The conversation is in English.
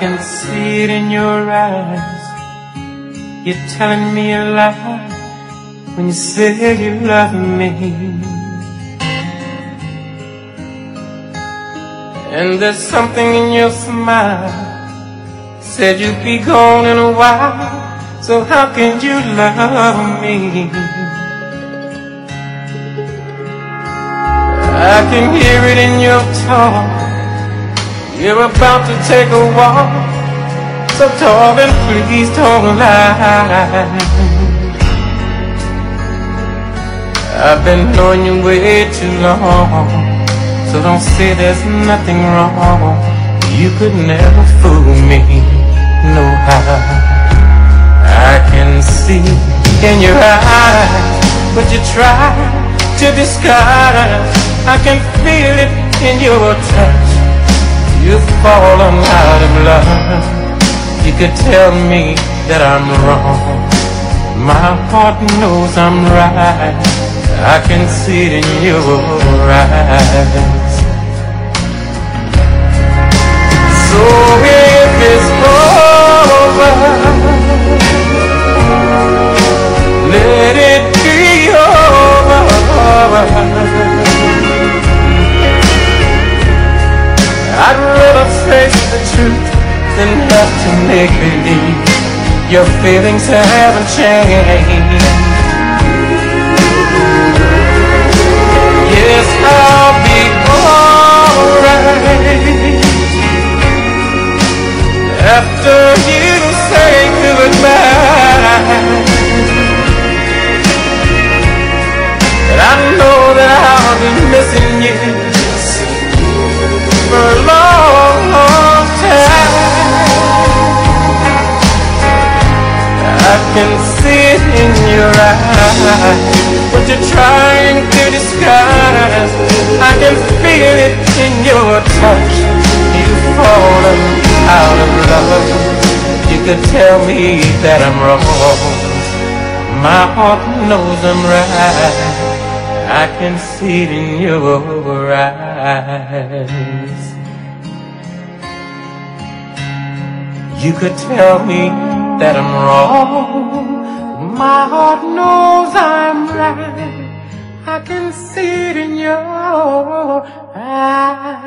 can see it in your eyes. You're telling me a lie when you say you love me. And there's something in your smile. Said you'd be gone in a while. So how can you love me? I can hear it in your talk. You're about to take a walk. So darling, please don't lie. I've been knowing you way too long. So don't say there's nothing wrong. You could never fool me, no how. I can see in your eyes what you try to disguise. I can feel it in your touch. Fallen out of love. You could tell me that I'm wrong. My heart knows I'm right. I can see it in your eyes. Than have to make believe your feelings haven't changed. Yes, I'll be alright after you say goodbye. And I know that I'll be missing can see it in your eyes, what you're trying to disguise. I can feel it in your touch. You've fallen out of love. You could tell me that I'm wrong. My heart knows I'm right. I can see it in your eyes. You could tell me that I'm wrong. My heart knows I'm right. I can see it in your eyes.